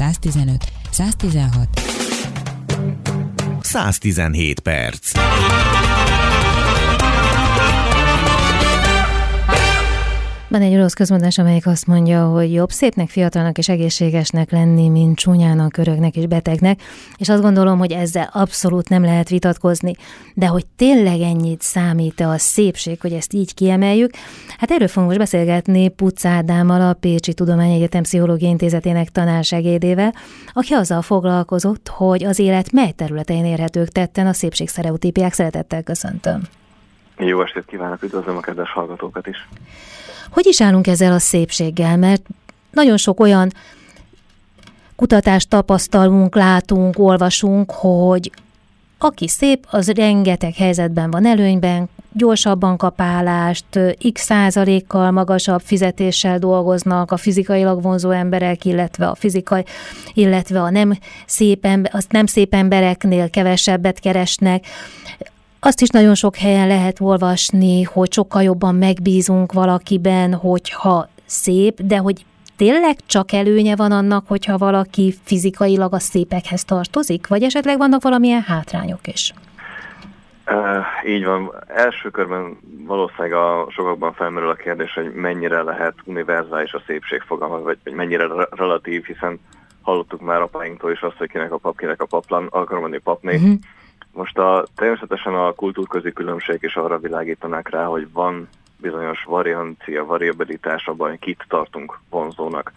115 116 117 perc. Van egy orosz közmondás, amelyik azt mondja, hogy jobb szépnek, fiatalnak és egészségesnek lenni, mint csúnyának, öröknek és betegnek, és azt gondolom, hogy ezzel abszolút nem lehet vitatkozni. De hogy tényleg ennyit számít-e a szépség, hogy ezt így kiemeljük, hát erről fogunk most beszélgetni Puc Ádámmal, a Pécsi Tudományegyetem Pszichológiai Intézetének tanársegédével, aki azzal foglalkozott, hogy az élet mely területein érhetők tetten a szépség sztereotípiák szeretettel köszöntöm. Jó estét kívánok, üdvözlöm a kedves hallgatókat is. Hogy is állunk ezzel a szépséggel? Mert nagyon sok olyan kutatást tapasztalunk, látunk, olvasunk, hogy aki szép, az rengeteg helyzetben van előnyben, gyorsabban kap állást, x százalékkal magasabb fizetéssel dolgoznak a fizikailag vonzó emberek, illetve a fizikai, illetve a nem szép, ember, az nem szép embereknél kevesebbet keresnek. Azt is nagyon sok helyen lehet olvasni, hogy sokkal jobban megbízunk valakiben, hogyha szép, de hogy tényleg csak előnye van annak, hogyha valaki fizikailag a szépekhez tartozik, vagy esetleg vannak valamilyen hátrányok is? Uh, így van. Első körben valószínűleg a sokakban felmerül a kérdés, hogy mennyire lehet univerzális a szépség fogalma, vagy, mennyire relatív, hiszen hallottuk már apáinktól is azt, hogy kinek a pap, kinek a paplan, akarom mondani papné. Uh-huh. Most a, természetesen a kultúrközi különbség is arra világítanak rá, hogy van bizonyos variancia, variabilitás abban, kit tartunk vonzónak.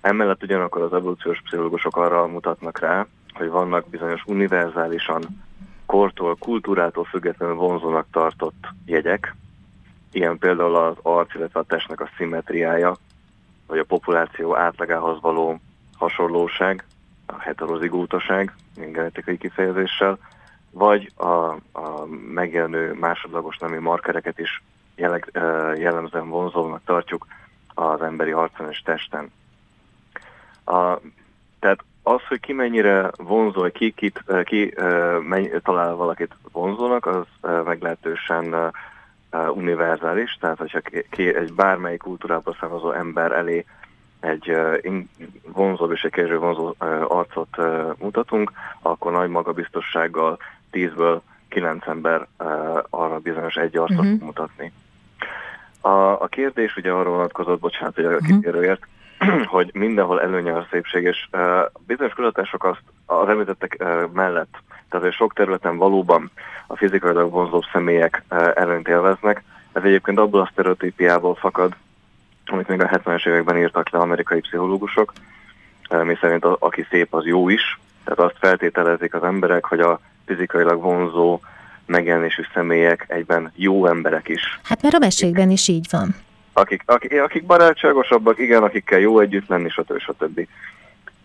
Emellett ugyanakkor az evolúciós pszichológusok arra mutatnak rá, hogy vannak bizonyos univerzálisan kortól, kultúrától függetlenül vonzónak tartott jegyek, ilyen például az arc, illetve a testnek a szimmetriája, vagy a populáció átlagához való hasonlóság, a heterozigótaság, genetikai kifejezéssel, vagy a, a megjelenő másodlagos nemi markereket is jelleg, jellemzően vonzónak tartjuk az emberi arcon és testen. A, tehát az, hogy ki mennyire vonzó, ki, kit, ki menny, talál valakit vonzónak, az meglehetősen univerzális, tehát hogyha ki, egy bármely kultúrából származó ember elé egy vonzóbb és egy kevésbé vonzó arcot mutatunk, akkor nagy magabiztossággal tízből kilenc ember arra bizonyos egy arcot uh-huh. mutatni. A, a kérdés ugye arról vonatkozott, bocsánat, hogy a uh-huh. kikérőért, hogy mindenhol előnye a szépség, és uh, bizonyos kutatások azt az említettek uh, mellett, tehát hogy sok területen valóban a fizikailag vonzóbb személyek uh, előnyt élveznek. Ez egyébként abból a sztereotípiából fakad, amit még a 70-es években írtak le amerikai pszichológusok, mi szerint a, aki szép, az jó is. Tehát azt feltételezik az emberek, hogy a fizikailag vonzó megjelenésű személyek egyben jó emberek is. Hát mert a meségben is így van. Akik, akik, akik barátságosabbak, igen, akikkel jó együtt lenni, stb. stb.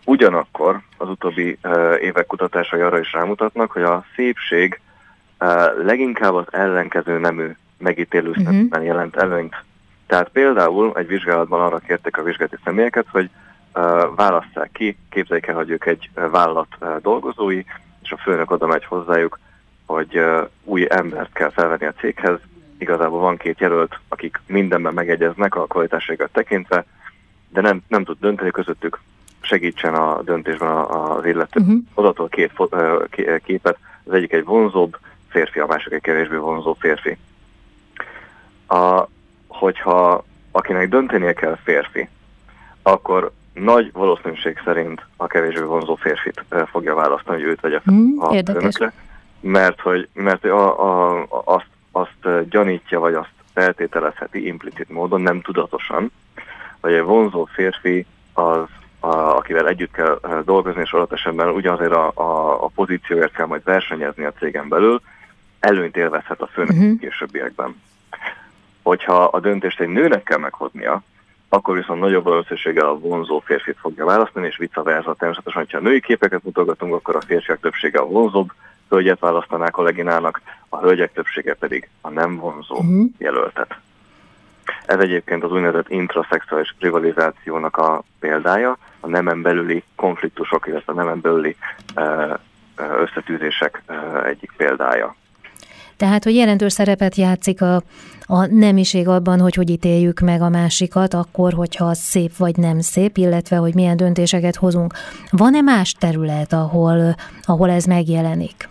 Ugyanakkor az utóbbi uh, évek kutatásai arra is rámutatnak, hogy a szépség uh, leginkább az ellenkező nemű megítélő uh-huh. szemben jelent előnyt. Tehát például egy vizsgálatban arra kérték a vizsgálati személyeket, hogy uh, válasszák ki, képzeljék el, hogy ők egy vállalat uh, dolgozói, és a főnök oda megy hozzájuk, hogy uh, új embert kell felvenni a céghez. Igazából van két jelölt, akik mindenben megegyeznek a kvalitásaikat tekintve, de nem, nem tud dönteni közöttük, segítsen a döntésben az illető. Uh-huh. Odatól két képet, az egyik egy vonzóbb férfi, a másik egy kevésbé vonzó férfi. A, hogyha akinek döntenie kell férfi, akkor nagy valószínűség szerint a kevésbé vonzó férfit fogja választani, hogy őt vegye fel mm, a önökre, mert, hogy, mert a, a, azt, azt gyanítja, vagy azt feltételezheti implicit módon, nem tudatosan, hogy egy vonzó férfi az, a, akivel együtt kell dolgozni, és alatt esetben ugyanazért a, a, a pozícióért kell majd versenyezni a cégen belül, előnyt élvezhet a főnök uh-huh. későbbiekben. Hogyha a döntést egy nőnek kell meghoznia, akkor viszont nagyobb valószínűséggel a vonzó férfit fogja választani, és vice versa. Természetesen, ha női képeket mutogatunk, akkor a férfiak többsége a vonzóbb hölgyet választanák a leginának, a hölgyek többsége pedig a nem vonzó uh-huh. jelöltet. Ez egyébként az úgynevezett intraszexuális rivalizációnak a példája, a nemen belüli konfliktusok, illetve a nemen belüli összetűzések egyik példája. Tehát, hogy jelentős szerepet játszik a, a nemiség abban, hogy hogy ítéljük meg a másikat, akkor, hogyha szép vagy nem szép, illetve, hogy milyen döntéseket hozunk. Van-e más terület, ahol, ahol ez megjelenik?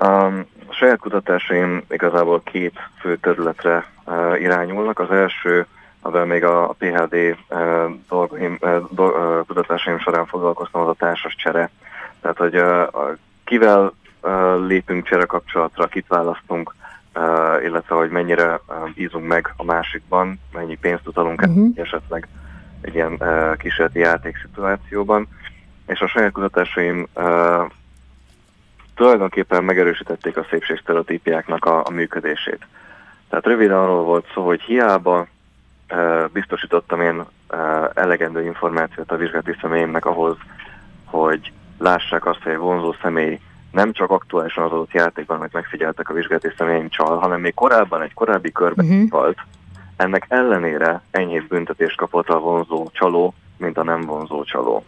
Um, a saját kutatásaim igazából két fő területre uh, irányulnak. Az első, amivel még a, PHD uh, dolgaim, uh, do, uh, kutatásaim során foglalkoztam, az a társas csere. Tehát, hogy uh, kivel lépünk csere kapcsolatra, kit választunk, illetve hogy mennyire bízunk meg a másikban, mennyi pénzt utalunk uh-huh. esetleg egy ilyen kísérleti játékszituációban. És a saját kutatásaim tulajdonképpen megerősítették a szépségsztereotípiáknak a, a működését. Tehát röviden arról volt szó, hogy hiába biztosítottam én uh, elegendő információt a vizsgálati személyemnek ahhoz, hogy lássák azt, hogy egy vonzó személy nem csak aktuálisan az adott játékban, amit megfigyeltek a vizsgálati személyeim csal, hanem még korábban egy korábbi körben uh-huh. csalt. Ennek ellenére enyhébb büntetést kapott a vonzó csaló, mint a nem vonzó csaló.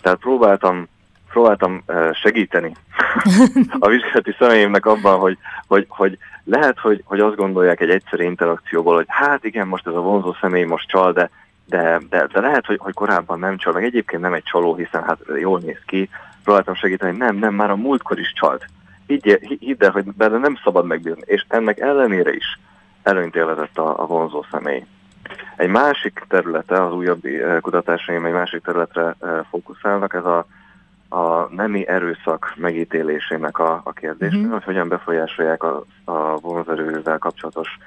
Tehát próbáltam próbáltam segíteni a vizsgálati személyemnek abban, hogy, hogy, hogy lehet, hogy, hogy azt gondolják egy egyszerű interakcióból, hogy hát igen, most ez a vonzó személy most csal, de, de, de, de lehet, hogy, hogy korábban nem csal, meg egyébként nem egy csaló, hiszen hát jól néz ki. Próbáltam segíteni, nem, nem, már a múltkor is csalt. Hidd, hidd el, hogy bele nem szabad megbírni, és ennek ellenére is előnyt élvezett a, a vonzó személy. Egy másik területe, az újabb kutatásaim egy másik területre fókuszálnak, ez a a nemi erőszak megítélésének a, a kérdése, mm-hmm. hogy hogyan befolyásolják a, a vonzerővel kapcsolatos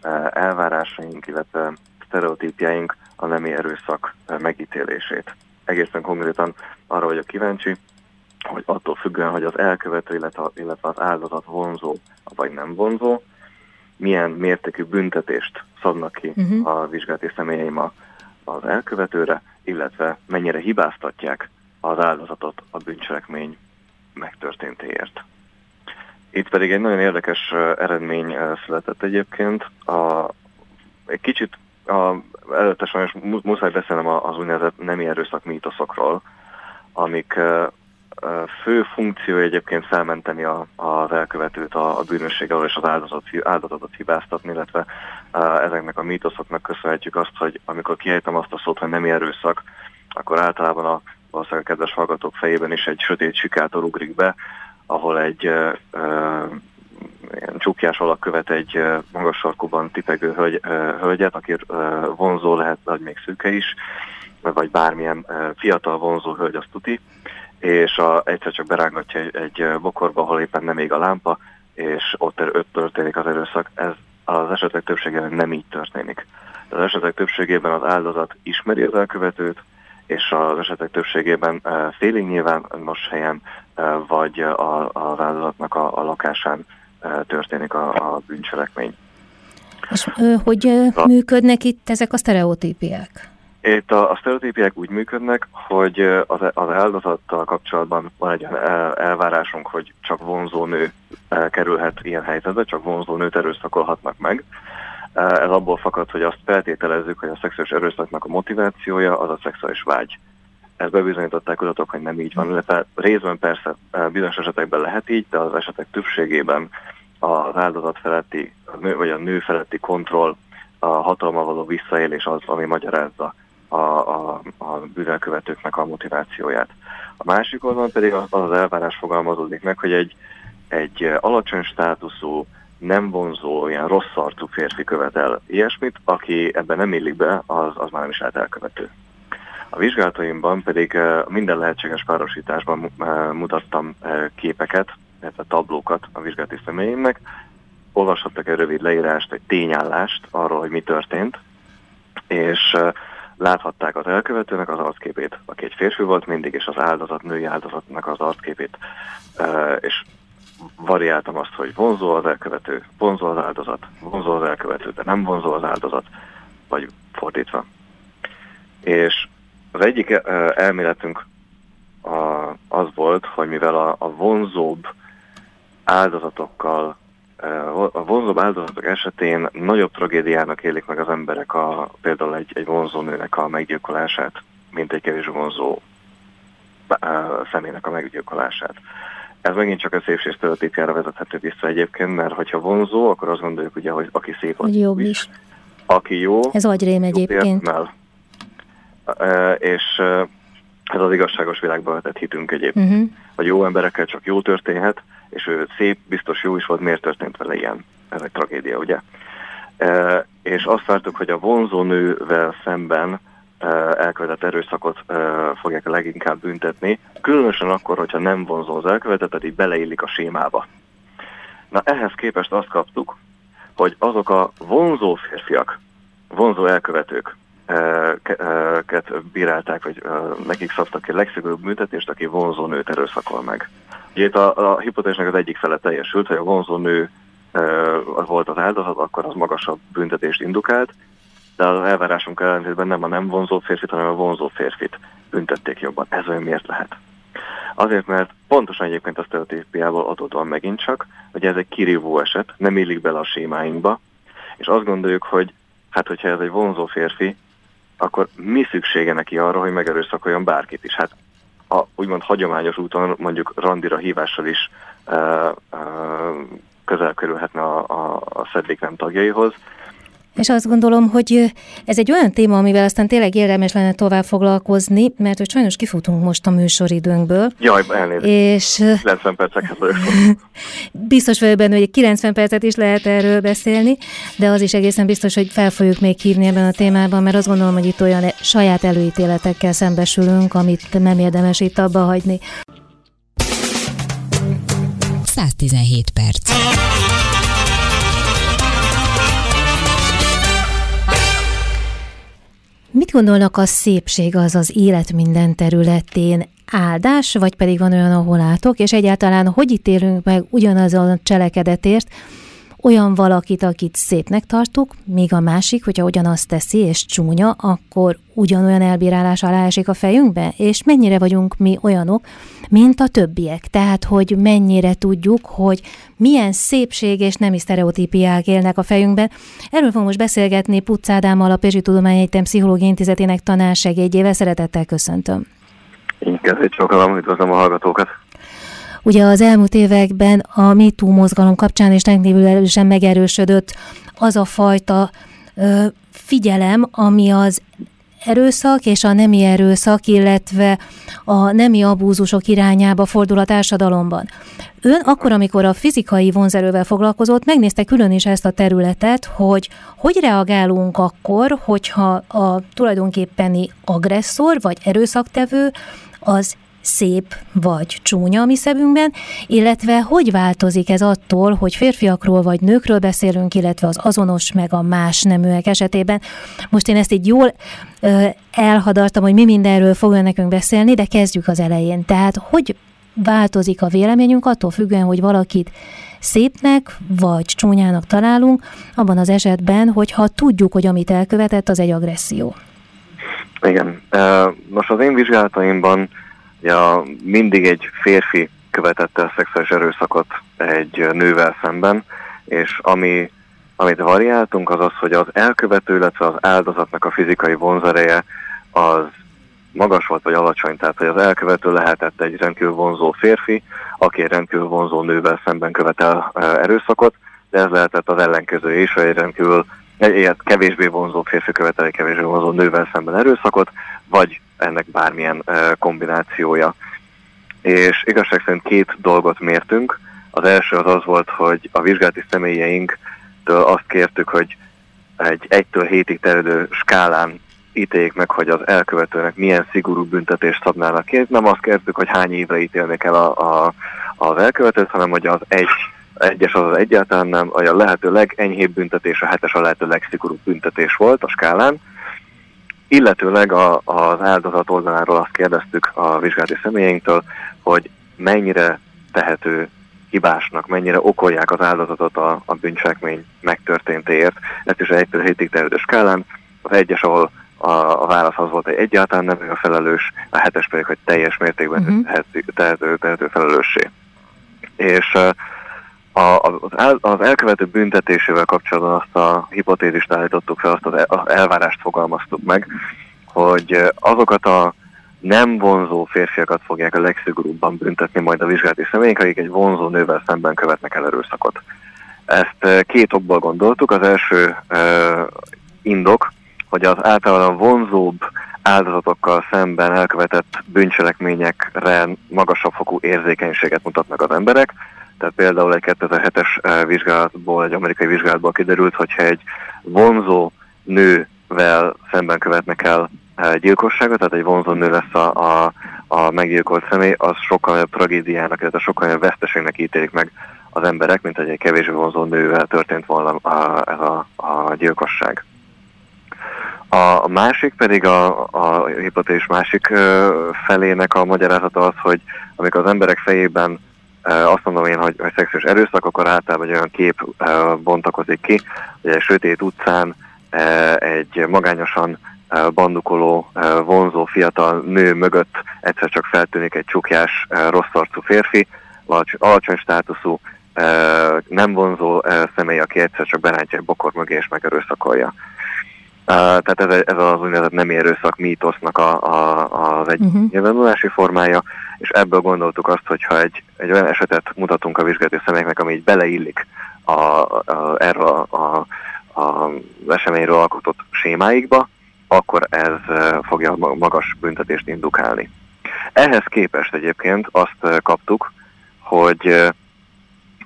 e, elvárásaink, illetve sztereotípjáink a nemi erőszak megítélését. Egészen konkrétan arra vagyok kíváncsi, hogy attól függően, hogy az elkövető, illetve, az áldozat vonzó vagy nem vonzó, milyen mértékű büntetést szabnak ki uh-huh. a vizsgálati személyeim az elkövetőre, illetve mennyire hibáztatják az áldozatot a bűncselekmény megtörténtéért. Itt pedig egy nagyon érdekes eredmény született egyébként. A, egy kicsit a, előtte sajnos muszáj beszélnem az úgynevezett nemi erőszak mítoszokról, amik fő funkció egyébként felmenteni a, az elkövetőt a, a bűnösség alól és az áldozat, áldozatot hibáztatni, illetve ezeknek a mítoszoknak köszönhetjük azt, hogy amikor kiejtem azt a szót, hogy nemi erőszak, akkor általában a valószínűleg a kedves hallgatók fejében is egy sötét sikátor ugrik be, ahol egy ilyen csukjás alak követ egy magas sarkúban tipegő hölgy, uh, hölgyet, aki vonzó lehet, vagy még szűke is, vagy bármilyen uh, fiatal vonzó hölgy, azt tuti, és a, egyszer csak berángatja egy, egy bokorba, ahol éppen nem ég a lámpa, és ott, er, ott történik az erőszak. Ez az esetek többségében nem így történik. Az esetek többségében az áldozat ismeri az elkövetőt, és az esetek többségében félig nyilvános helyen, vagy az áldozatnak a, a lakásán történik a, a bűncselekmény. És hogy működnek itt ezek a sztereotípiák? Itt a, a sztereotípiák úgy működnek, hogy az, az áldozattal kapcsolatban van egy elvárásunk, hogy csak vonzó nő kerülhet ilyen helyzetbe, csak vonzó nőt erőszakolhatnak meg. Ez abból fakad, hogy azt feltételezzük, hogy a szexuális erőszaknak a motivációja az a szexuális vágy. Ezt bebizonyították kutatók, hogy nem így van, illetve részben persze e, bizonyos esetekben lehet így, de az esetek többségében az áldozat feletti, vagy a nő feletti kontroll, a hatalma való visszaélés az, ami magyarázza a, a, a bűnelkövetőknek a motivációját. A másik oldalon pedig az az elvárás fogalmazódik meg, hogy egy, egy alacsony státuszú, nem vonzó, ilyen rossz arcú férfi követel ilyesmit, aki ebben nem illik be, az, az már nem is lehet elkövető. A vizsgálataimban pedig eh, minden lehetséges párosításban eh, mutattam eh, képeket, illetve tablókat a vizsgálati személyének, olvashattak egy rövid leírást, egy tényállást arról, hogy mi történt, és láthatták az elkövetőnek az arcképét, aki egy férfi volt mindig, és az áldozat, női áldozatnak az arcképét, és variáltam azt, hogy vonzó az elkövető, vonzó az áldozat, vonzó az elkövető, de nem vonzó az áldozat, vagy fordítva. És az egyik elméletünk az volt, hogy mivel a, vonzóbb áldozatokkal, a vonzóbb áldozatok esetén nagyobb tragédiának élik meg az emberek a, például egy, egy vonzó nőnek a meggyilkolását, mint egy kevés vonzó személynek a meggyilkolását Ez megint csak a szépség sztereotípjára vezethető vissza egyébként, mert hogyha vonzó, akkor azt gondoljuk ugye, hogy aki szép, az jobb is. is. Aki jó, ez agyrém egyébként. Érdemel. E, és ez az igazságos világban vetett hitünk egyébként. Uh-huh. Hogy jó emberekkel csak jó történhet, és ő szép, biztos jó is volt, miért történt vele ilyen? Ez egy tragédia, ugye? E, és azt vártuk, hogy a vonzó nővel szemben e, elkövetett erőszakot e, fogják leginkább büntetni, különösen akkor, hogyha nem vonzó az elkövetett, pedig beleillik a sémába. Na ehhez képest azt kaptuk, hogy azok a vonzó férfiak, vonzó elkövetők, ket bírálták, vagy nekik szabtak ki legszigorúbb büntetést, aki vonzó nőt erőszakol meg. Ugye itt a, a hipotézisnek az egyik fele teljesült, hogy a vonzó nő volt az áldozat, akkor az magasabb büntetést indukált, de az elvárásunk ellentétben nem a nem vonzó férfit, hanem a vonzó férfit büntették jobban. Ez olyan miért lehet? Azért, mert pontosan egyébként a sztereotípiából adódóan megint csak, hogy ez egy kirívó eset, nem illik bele a sémáinkba, és azt gondoljuk, hogy hát hogyha ez egy vonzó férfi, akkor mi szüksége neki arra, hogy megerőszakoljon bárkit is? Hát a úgymond hagyományos úton mondjuk randira hívással is uh, uh, közel kerülhetne a, a, a szedvék nem tagjaihoz, és azt gondolom, hogy ez egy olyan téma, amivel aztán tényleg érdemes lenne tovább foglalkozni, mert hogy sajnos kifutunk most a műsoridőnkből. Jaj, elnézést. És 90 percekhez Biztos vagyok benne, hogy 90 percet is lehet erről beszélni, de az is egészen biztos, hogy fel fogjuk még hívni ebben a témában, mert azt gondolom, hogy itt olyan saját előítéletekkel szembesülünk, amit nem érdemes itt abba hagyni. 117 perc. Mit gondolnak a szépség az az élet minden területén? Áldás, vagy pedig van olyan, ahol látok, és egyáltalán hogy ítélünk meg ugyanazon a cselekedetért, olyan valakit, akit szépnek tartuk, míg a másik, hogyha ugyanazt teszi és csúnya, akkor ugyanolyan elbírálás alá esik a fejünkbe? És mennyire vagyunk mi olyanok, mint a többiek? Tehát, hogy mennyire tudjuk, hogy milyen szépség és nemi sztereotípiák élnek a fejünkben. Erről fogunk most beszélgetni Pucz Ádámmal, a Pézsi Tudományegyetem Pszichológiai Intézetének tanársegédjével. Szeretettel köszöntöm. Én kezdett sokan, üdvözlöm a hallgatókat. Ugye az elmúlt években a MeToo mozgalom kapcsán is rendkívül erősen megerősödött az a fajta ö, figyelem, ami az erőszak és a nemi erőszak, illetve a nemi abúzusok irányába fordul a társadalomban. Ön akkor, amikor a fizikai vonzerővel foglalkozott, megnézte külön is ezt a területet, hogy hogy reagálunk akkor, hogyha a tulajdonképpeni agresszor vagy erőszaktevő az szép vagy csúnya a mi szemünkben, illetve hogy változik ez attól, hogy férfiakról vagy nőkről beszélünk, illetve az azonos meg a más neműek esetében. Most én ezt így jól ö, elhadartam, hogy mi mindenről fog nekünk beszélni, de kezdjük az elején. Tehát hogy változik a véleményünk attól függően, hogy valakit szépnek vagy csúnyának találunk, abban az esetben, hogyha tudjuk, hogy amit elkövetett, az egy agresszió. Igen. Most az én vizsgálataimban Ja, mindig egy férfi követette a szexuális erőszakot egy nővel szemben, és ami, amit variáltunk, az az, hogy az elkövető, illetve az áldozatnak a fizikai vonzereje az magas volt vagy alacsony, tehát hogy az elkövető lehetett egy rendkívül vonzó férfi, aki egy rendkívül vonzó nővel szemben követel erőszakot, de ez lehetett az ellenkező is, hogy egy rendkívül egy kevésbé vonzó férfi követel egy kevésbé vonzó nővel szemben erőszakot, vagy ennek bármilyen kombinációja. És igazság szerint két dolgot mértünk. Az első az az volt, hogy a vizsgálati személyeinktől azt kértük, hogy egy 1-től 7-ig terjedő skálán ítéljék meg, hogy az elkövetőnek milyen szigorú büntetést szabnának ki. Nem azt kértük, hogy hány évre ítélnék el a, a, az elkövetőt, hanem hogy az egy, egyes az, az egyáltalán nem, a lehető legenyhébb büntetés, a hetes a lehető legszigorúbb büntetés volt a skálán, Illetőleg a, az áldozat oldaláról azt kérdeztük a vizsgálati személyeinktől, hogy mennyire tehető hibásnak, mennyire okolják az áldozatot a, a bűncselekmény megtörténtéért. Ezt is egy 7-ig terjedő skálán. Az egyes, ahol a, a válasz az volt, hogy egyáltalán nem a felelős, a hetes pedig, hogy teljes mértékben uh-huh. tehető, tehető felelőssé. És a, az, az elkövető büntetésével kapcsolatban azt a hipotézist állítottuk fel, azt az elvárást fogalmaztuk meg, hogy azokat a nem vonzó férfiakat fogják a legszigorúbban büntetni majd a vizsgálati személyek, akik egy vonzó nővel szemben követnek el erőszakot. Ezt két okból gondoltuk. Az első uh, indok, hogy az általában vonzóbb áldozatokkal szemben elkövetett bűncselekményekre magasabb fokú érzékenységet mutatnak az emberek. Tehát például egy 2007-es vizsgálatból, egy amerikai vizsgálatból kiderült, hogyha egy vonzó nővel szemben követnek el gyilkosságot, tehát egy vonzó nő lesz a, a, a meggyilkolt személy, az sokkal nagyobb tragédiának, illetve sokkal nagyobb veszteségnek ítélik meg az emberek, mint hogy egy kevésbé vonzó nővel történt volna a, ez a, a gyilkosság. A másik pedig a, a hipotézis másik felének a magyarázata az, hogy amikor az emberek fejében azt mondom én, hogy, hogy szexuális erőszak, akkor általában egy olyan kép bontakozik ki, hogy egy sötét utcán egy magányosan bandukoló, vonzó fiatal nő mögött egyszer csak feltűnik egy csukjás, rossz arcú férfi, alacsony státuszú, nem vonzó személy, aki egyszer csak berántja egy bokor mögé és megerőszakolja. Tehát ez, ez az úgynevezett nem erőszak mítosznak a, a, az egy uh-huh. nyilvánulási formája, és ebből gondoltuk azt, hogyha egy, egy olyan esetet mutatunk a vizsgálati személyeknek, ami így beleillik a, a, erre a, a, a eseményről alkotott sémáikba, akkor ez fogja magas büntetést indukálni. Ehhez képest egyébként azt kaptuk, hogy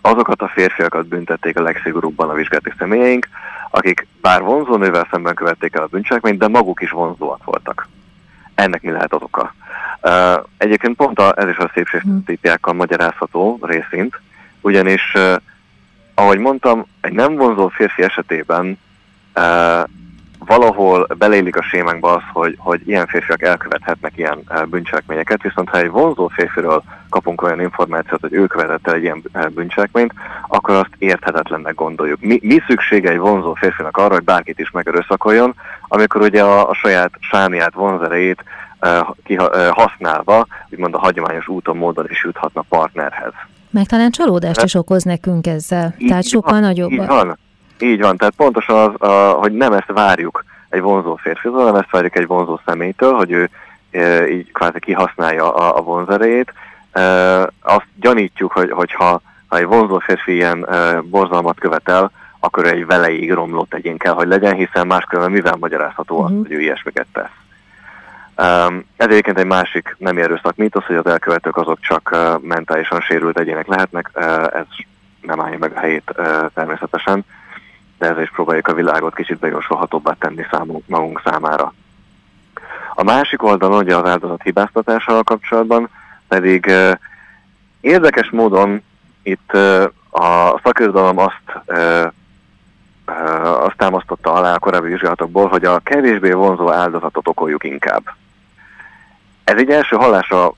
azokat a férfiakat büntették a legszigorúbban a vizsgálati személyeink, akik bár vonzó nővel szemben követték el a bűncselekményt, de maguk is vonzóak voltak. Ennek mi lehet az oka? Uh, egyébként pont a, ez is a szépségtípiákkal magyarázható részint, ugyanis, uh, ahogy mondtam, egy nem vonzó férfi esetében uh, valahol belélik a sémánkba az, hogy, hogy ilyen férfiak elkövethetnek ilyen eh, bűncselekményeket, viszont ha egy vonzó férfiről kapunk olyan információt, hogy ő követett el egy ilyen eh, bűncselekményt, akkor azt érthetetlennek gondoljuk. Mi, mi szüksége egy vonzó férfinak arra, hogy bárkit is megerőszakoljon, amikor ugye a, a saját sániát, vonzerejét uh, uh, használva, úgymond a hagyományos úton, módon is juthatna partnerhez. Meg talán csalódást is okoz nekünk ezzel, így tehát sokkal van, nagyobb. Így van. Így van, tehát pontosan az, a, hogy nem ezt várjuk egy vonzó férfitől, nem ezt várjuk egy vonzó személytől, hogy ő e, így kvázi kihasználja a, a vonzerejét. E, azt gyanítjuk, hogy, hogyha ha egy vonzó férfi ilyen e, borzalmat követel, akkor egy veleig romlott egyén kell, hogy legyen, hiszen máskülönben mivel magyarázható az, hogy ő ilyesmiket tesz. Um, ez egyébként egy másik nem erőszak mítosz, hogy az elkövetők azok csak uh, mentálisan sérült egyének lehetnek, uh, ez nem állja meg a helyét uh, természetesen de ezzel is próbáljuk a világot kicsit bejósolhatóbbá tenni számunk, magunk számára. A másik oldalon, ugye az áldozat hibáztatással kapcsolatban pedig uh, érdekes módon itt uh, a szakirodalom azt, uh, azt támasztotta alá a korábbi vizsgálatokból, hogy a kevésbé vonzó áldozatot okoljuk inkább. Ez egy első hallásra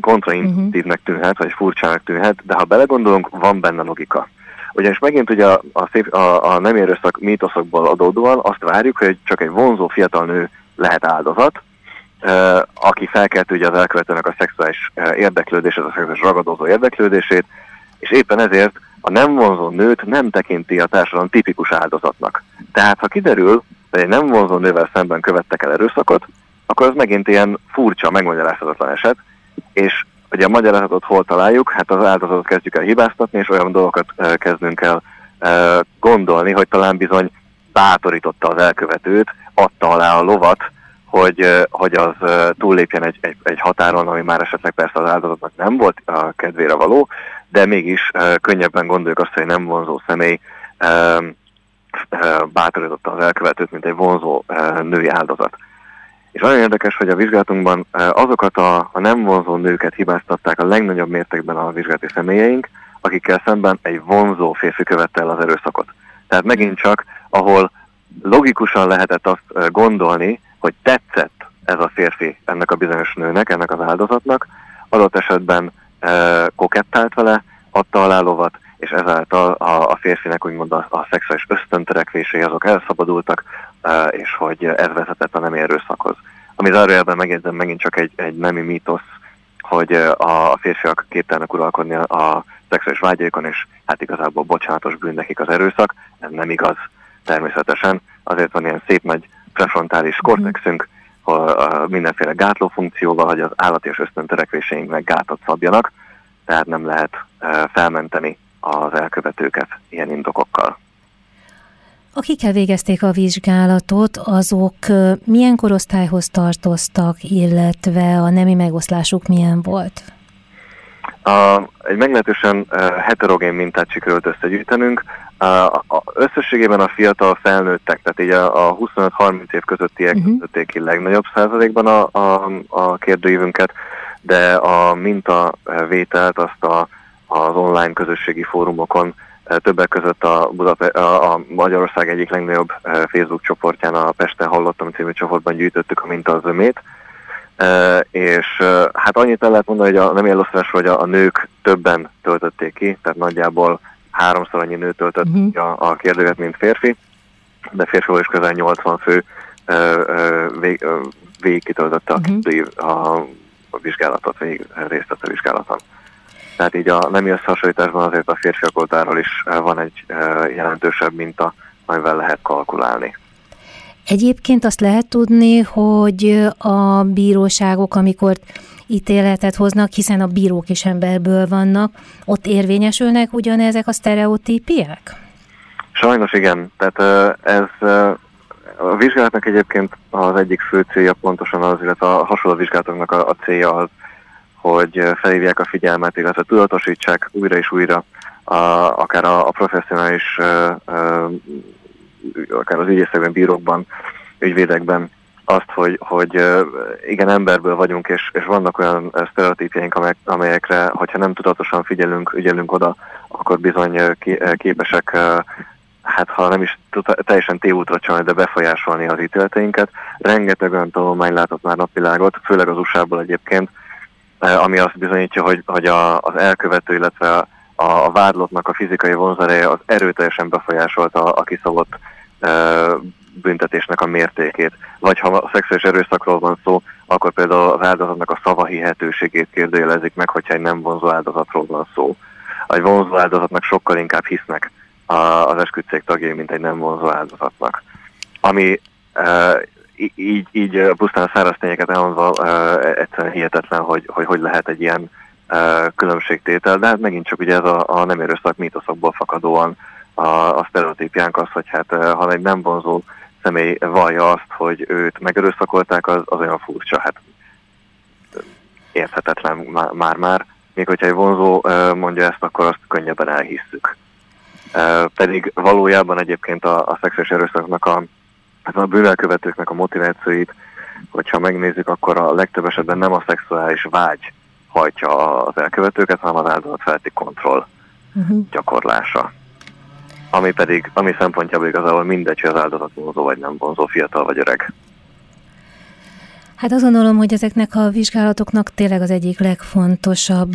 kontraintívnek tűnhet, vagy furcsának tűnhet, de ha belegondolunk, van benne logika. Ugyanis megint ugye a, a, szép, a, a nem érőszak mítoszokból adódóan azt várjuk, hogy csak egy vonzó fiatal nő lehet áldozat, aki felkelt ugye az elkövetőnek a szexuális érdeklődését, a szexuális ragadozó érdeklődését, és éppen ezért a nem vonzó nőt nem tekinti a társadalom tipikus áldozatnak. Tehát ha kiderül, hogy egy nem vonzó nővel szemben követtek el erőszakot, akkor az megint ilyen furcsa, megmagyarázhatatlan eset, és Ugye a magyarázatot hol találjuk? Hát az áldozatot kezdjük el hibáztatni, és olyan dolgokat kezdünk el gondolni, hogy talán bizony bátorította az elkövetőt, adta alá a lovat, hogy, hogy az túllépjen egy, egy, egy határon, ami már esetleg persze az áldozatnak nem volt a kedvére való, de mégis könnyebben gondoljuk azt, hogy nem vonzó személy bátorította az elkövetőt, mint egy vonzó női áldozat. És nagyon érdekes, hogy a vizsgálatunkban azokat a, a nem vonzó nőket hibáztatták a legnagyobb mértékben a vizsgálati személyeink, akikkel szemben egy vonzó férfi követte el az erőszakot. Tehát megint csak, ahol logikusan lehetett azt gondolni, hogy tetszett ez a férfi ennek a bizonyos nőnek, ennek az áldozatnak, adott esetben e, kokettált vele, adta alá lovat, és ezáltal a, a férfinek úgymond a, a szexuális ösztöntörekvései azok elszabadultak, és hogy ez vezetett a nem erőszakhoz. Ami zárójelben megjegyzem megint csak egy, egy nemi mítosz, hogy a férfiak képtelnek uralkodni a szexuális vágyaikon, és hát igazából bocsánatos bűn nekik az erőszak. Ez nem igaz természetesen. Azért van ilyen szép nagy prefrontális kortexünk, mindenféle gátló funkcióval, hogy az állati és ösztöntörekvéseinknek gátat szabjanak, tehát nem lehet felmenteni az elkövetőket ilyen indokokkal. Akik elvégezték a vizsgálatot, azok milyen korosztályhoz tartoztak, illetve a nemi megoszlásuk milyen volt? A, egy meglehetősen uh, heterogén mintát sikerült összegyűjtenünk. Uh, a, összességében a fiatal felnőttek, tehát így a, a 25-30 év közöttiek uh-huh. kötötték ki legnagyobb százalékban a, a, a kérdőívünket, de a mintavételt azt a, az online közösségi fórumokon többek között a, Budape- a Magyarország egyik legnagyobb Facebook csoportján, a Pesten Hallottam című csoportban gyűjtöttük a mintazömét, és hát annyit el lehet mondani, hogy a, nem elosztás, hogy a, a nők többen töltötték ki, tehát nagyjából háromszor annyi nő töltött uh-huh. a, a kérdőket, mint férfi, de férfiból is közel 80 fő vég, végig kitöltötte uh-huh. a, a, a vizsgálatot, végig részt vett a vizsgálaton. Tehát így a nemi összehasonlításban azért a férfiak oltáról is van egy jelentősebb minta, amivel lehet kalkulálni. Egyébként azt lehet tudni, hogy a bíróságok, amikor ítéletet hoznak, hiszen a bírók is emberből vannak, ott érvényesülnek ugyanezek a sztereotípiák? Sajnos igen. Tehát ez a vizsgálatnak egyébként az egyik fő célja pontosan az, illetve a hasonló vizsgálatoknak a, a célja az, hogy felhívják a figyelmet, illetve tudatosítsák újra és újra a, akár a, a professzionális, akár az ügyészekben, bírókban, ügyvédekben azt, hogy, hogy igen, emberből vagyunk, és, és vannak olyan sztereotípjeink, amelyek, amelyekre, hogyha nem tudatosan figyelünk, ügyelünk oda, akkor bizony képesek, hát ha nem is teljesen tévútra csinálni, de befolyásolni az ítéleteinket. Rengeteg olyan tanulmány látott már napvilágot, főleg az USA-ból egyébként, Eh, ami azt bizonyítja, hogy, hogy a, az elkövető, illetve a, a vádlottnak a fizikai vonzereje az erőteljesen befolyásolta a, a kiszabott büntetésnek a mértékét. Vagy ha a szexuális erőszakról van szó, akkor például az áldozatnak a szava hihetőségét kérdőjelezik meg, hogyha egy nem vonzó áldozatról van szó. Egy vonzó áldozatnak sokkal inkább hisznek az esküdtszék tagjai, mint egy nem vonzó áldozatnak. Ami így, így pusztán száraz tényeket elmondva uh, egyszerűen hihetetlen, hogy, hogy hogy lehet egy ilyen uh, különbségtétel, de hát megint csak ugye ez a, a nem erőszak mítoszokból fakadóan a, a sztereotípjánk az, hogy hát uh, ha egy nem vonzó személy vallja azt, hogy őt megerőszakolták, az, az olyan furcsa, hát érthetetlen már-már. Még hogyha egy vonzó mondja ezt, akkor azt könnyebben elhisszük. Pedig valójában egyébként a, a szexuális erőszaknak a hát a bűnelkövetőknek a motivációit, hogyha megnézzük, akkor a legtöbb esetben nem a szexuális vágy hajtja az elkövetőket, hanem az áldozat felti kontroll uh-huh. gyakorlása. Ami pedig, ami szempontjából igazából mindegy, hogy az áldozat vonzó vagy nem vonzó, fiatal vagy öreg. Hát azt gondolom, hogy ezeknek a vizsgálatoknak tényleg az egyik legfontosabb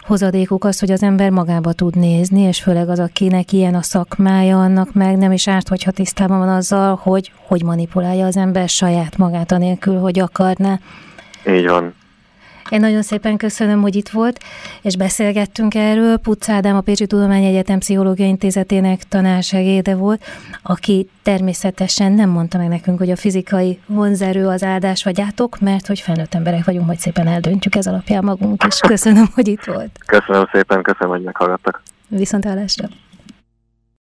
hozadékuk az, hogy az ember magába tud nézni, és főleg az, akinek ilyen a szakmája, annak meg nem is árt, hogyha tisztában van azzal, hogy hogy manipulálja az ember saját magát, anélkül, hogy akarná. Így van. Én nagyon szépen köszönöm, hogy itt volt, és beszélgettünk erről. Puc Ádám a Pécsi Tudományegyetem Pszichológia Intézetének tanársegéde volt, aki természetesen nem mondta meg nekünk, hogy a fizikai vonzerő az áldás vagy átok, mert hogy felnőtt emberek vagyunk, hogy szépen eldöntjük ez alapján magunk is. Köszönöm, hogy itt volt. Köszönöm szépen, köszönöm, hogy meghallgattak. Viszont hallásra.